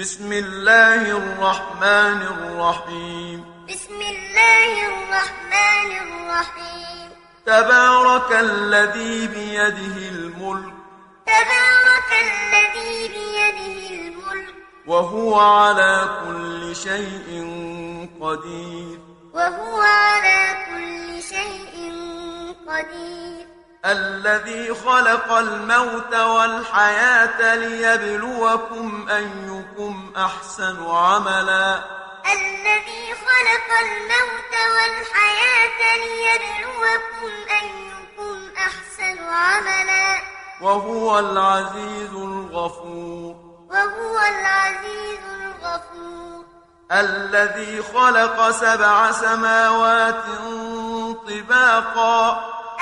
بسم الله الرحمن الرحيم. بسم الله الرحمن الرحيم. تبارك الذي بيده الملك. تبارك الذي بيده الملك. وهو على كل شيء قدير. وهو على كل شيء قدير. الذي خلق الموت والحياة ليبلوكم أيكم أحسن عملا. الذي خلق الموت والحياة ليبلوكم أيكم أحسن عملا. وهو العزيز الغفور. وهو العزيز الغفور. الذي خلق سبع سماوات طباقا.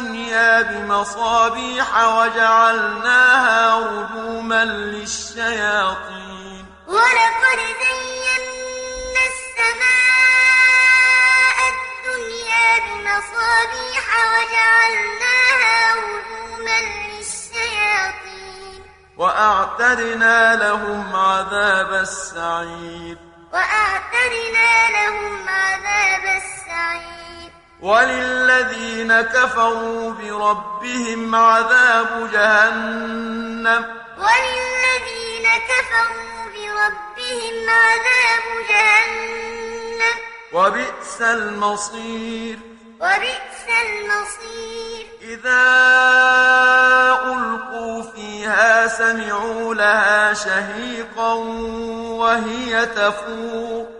الدنيا بمصابيح وجعلناها رجوما للشياطين. ولقد زينا السماء الدنيا بمصابيح وجعلناها رجوما للشياطين. وأعتدنا لهم عذاب السعير. وأعتدنا لهم عذاب السعير. وللذين كفروا بربهم عذاب جهنم. وللذين كفروا بربهم عذاب جهنم. وبئس المصير. وبئس المصير. إذا ألقوا فيها سمعوا لها شهيقا وهي تفور.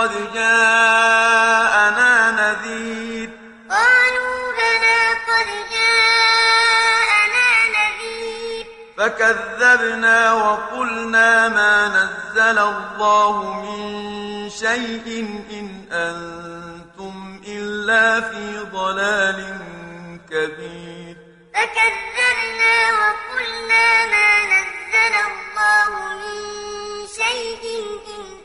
قد جاءنا نذير. قالوا بلى قد جاءنا نذير. فكذبنا وقلنا ما نزل الله من شيء إن أنتم إلا في ضلال كبير. فكذبنا وقلنا ما نزل الله من شيء إن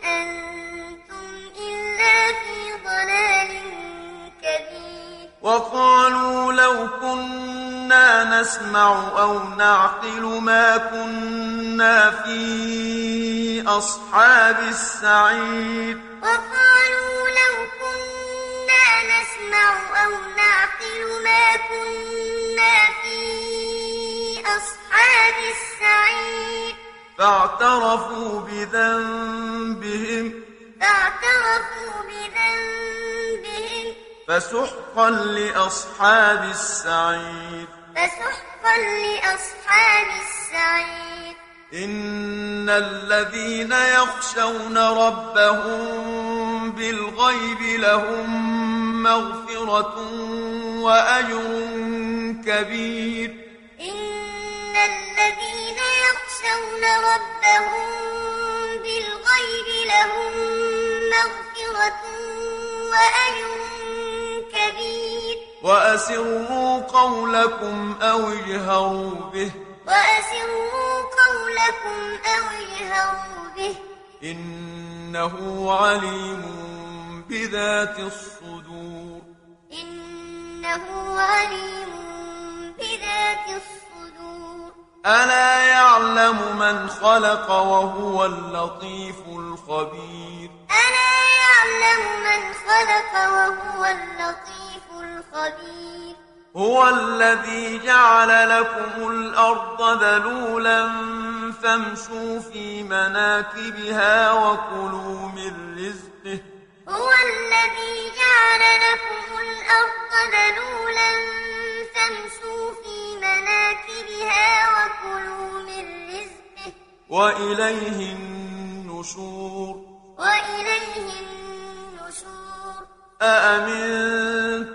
وقالوا لو كنا نسمع أو نعقل ما كنا في أصحاب السعير. وقالوا لو كنا نسمع أو نعقل ما كنا في أصحاب السعير. فاعترفوا بذنبهم. فاعترفوا بذنبهم. فسحقا لأصحاب السعير. فسحقا لأصحاب السعير. إن الذين يخشون ربهم بالغيب لهم مغفرة وأجر كبير. إن الذين يخشون ربهم بالغيب لهم مغفرة وأجر كبير وأسروا قولكم أو اجهروا به. وأسروا قولكم أو اجهروا به. إنه عليم بذات الصدور. إنه عليم بذات الصدور. ألا يعلم من خلق وهو اللطيف الخبير. ألا يعلم من خلق وهو اللطيف الخبير هو الذي جعل لكم الأرض ذلولا فامشوا في مناكبها وكلوا من رزقه. هو الذي جعل لكم الأرض ذلولا فامشوا في مناكبها وكلوا من رزقه. وإليه النشور. وإليه النشور. أأمنتم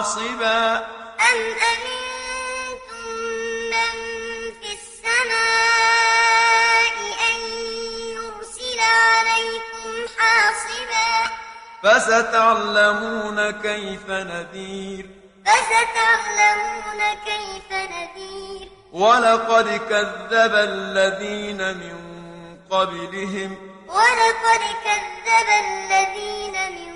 حاصبا. أم أمنتم من في السماء أن يرسل عليكم حاصبا؟ فستعلمون كيف نذير. فستعلمون كيف نذير. ولقد كذب الذين من قبلهم. ولقد كذب الذين من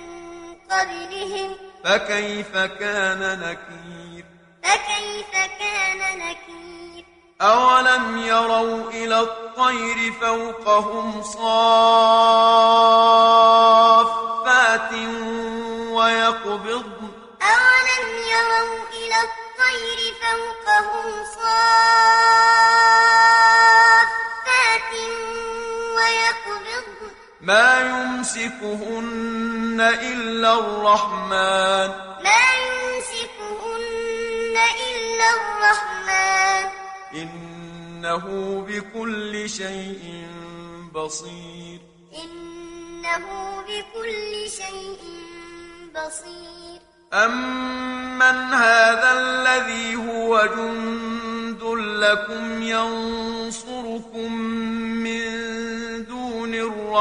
قبلهم. فكيف كان نكير؟ فكيف كان نكير؟ أولم يروا إلى الطير فوقهم صافات ويقبضن؟ أولم يروا إلى الطير فوقهم صافات ويقبضن؟ ما يمسكهن إلا الرحمن. ما يمسكهن إلا الرحمن. إنه بكل شيء بصير. إنه بكل شيء بصير. أمن هذا الذي هو جند لكم ينصركم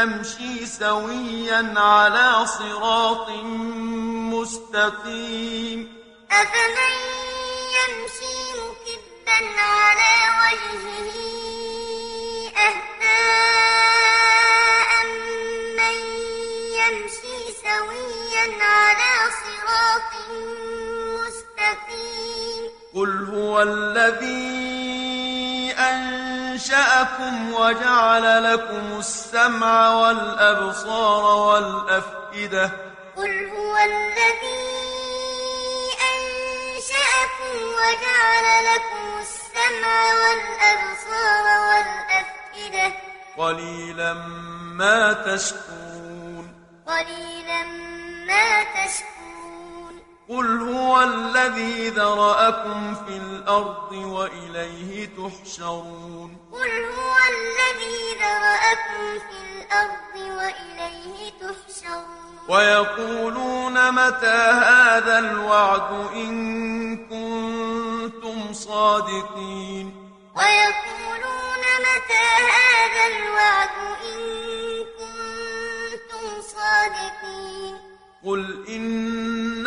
يمشي سويا على صراط مستقيم. أفمن يمشي مكبا على وجهه أهدى أمن يمشي سويا على صراط مستقيم؟ قل هو الذي أنشأكم وجعل لكم السمع والأبصار والأفئدة قل هو الذي أنشأكم وجعل لكم السمع والأبصار والأفئدة قليلا ما تشكرون قليلا ما تشكرون قل هو الذي ذرأكم في الأرض وإليه تحشرون قل هو الذي ذرأكم في الأرض وإليه تحشرون ويقولون متى هذا الوعد إن كنتم صادقين ويقولون متى هذا الوعد إن كنتم صادقين قل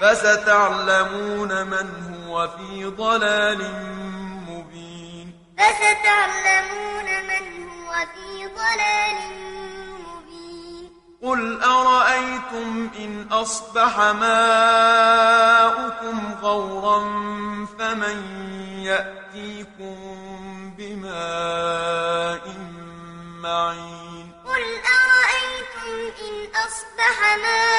فستعلمون من هو في ضلال مبين. فستعلمون من هو في ضلال مبين. قل أرأيتم إن أصبح ماؤكم غورا فمن يأتيكم بماء معين؟ قل أرأيتم إن أصبح ماؤكم